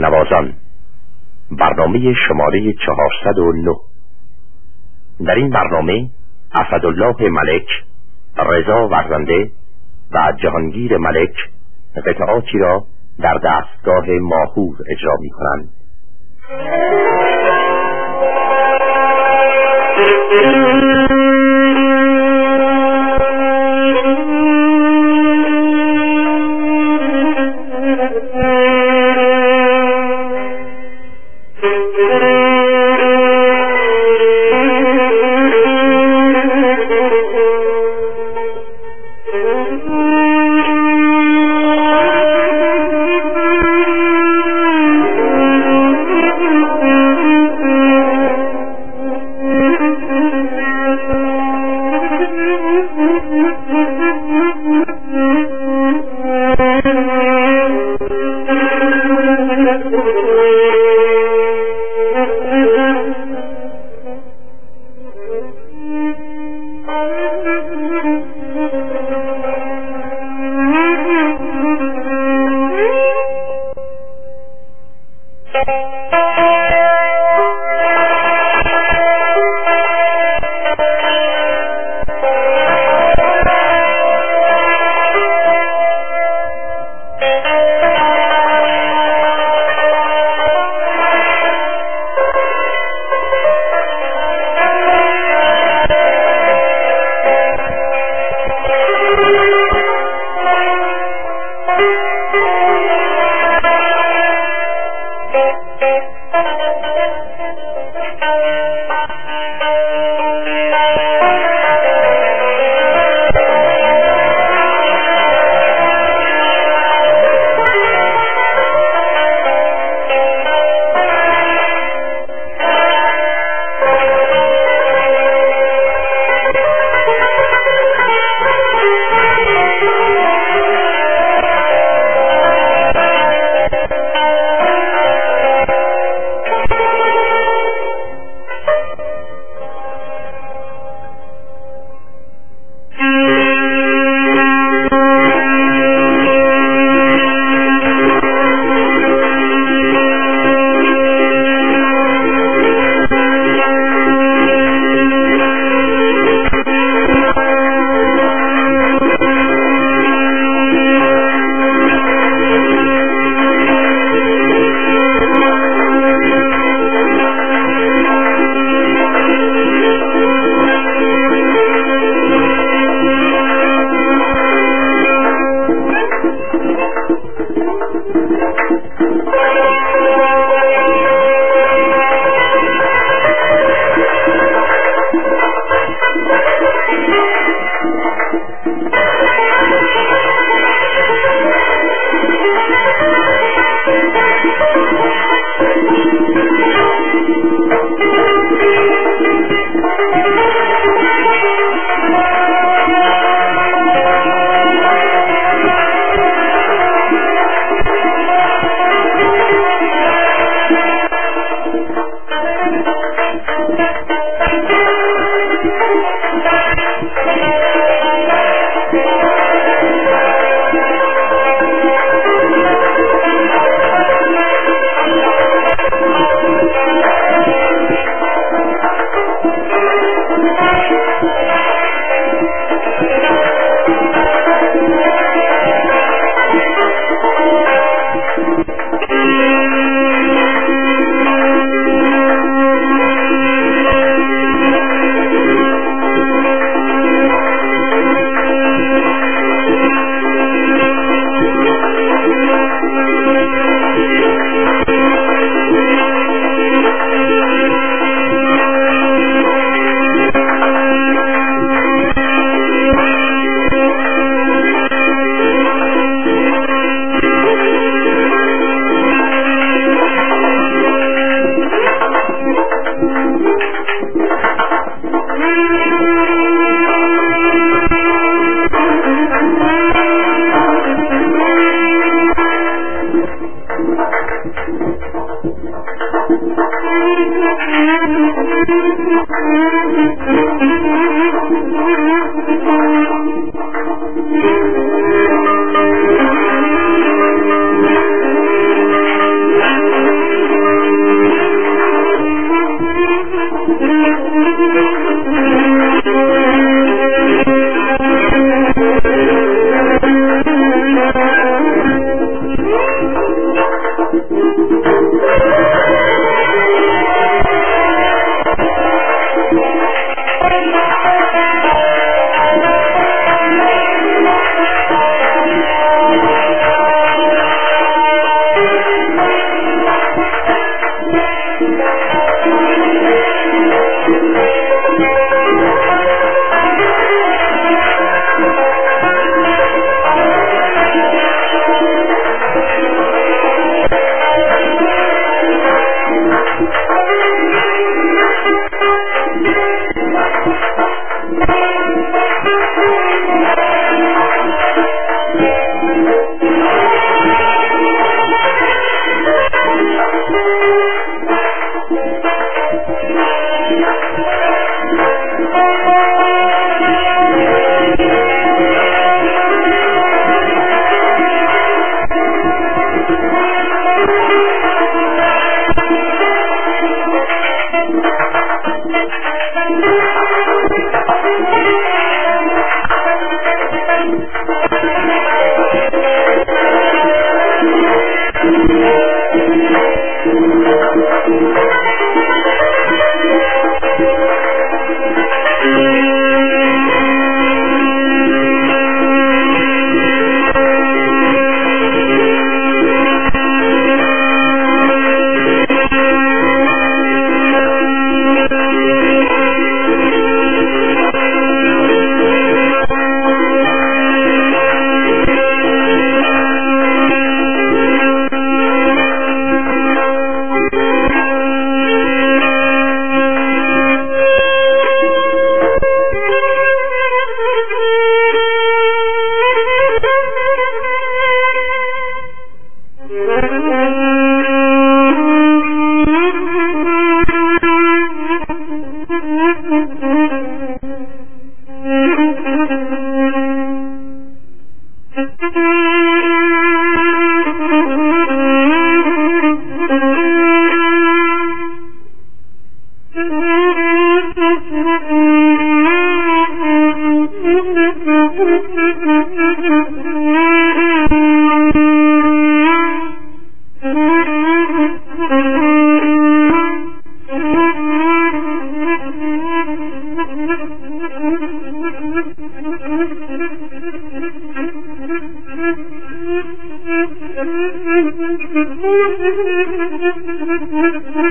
نوازان برنامه شماره 409 در این برنامه اسدالله ملک رضا ورزنده و جهانگیر ملک قطعاتی را در دستگاه ماهور اجرا می کنند. Amen.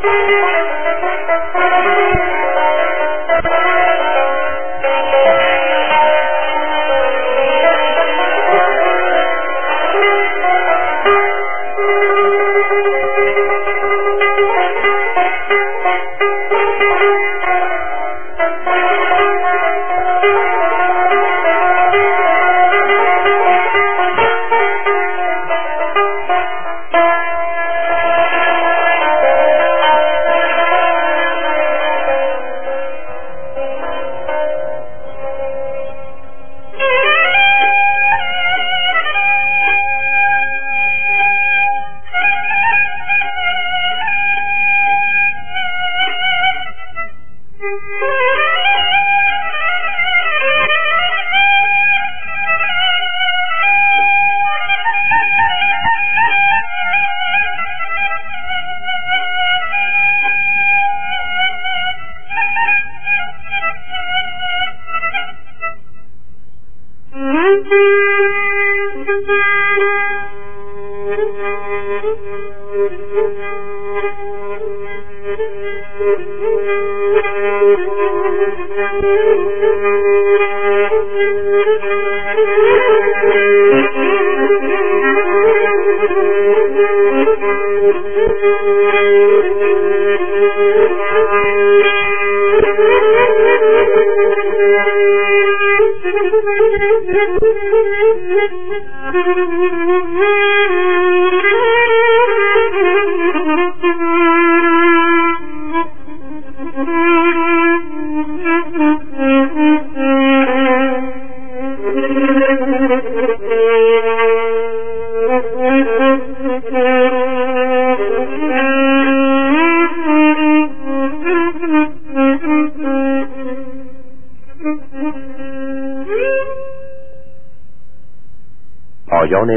Música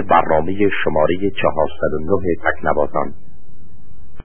برنامه شماره 409 تکنوازان.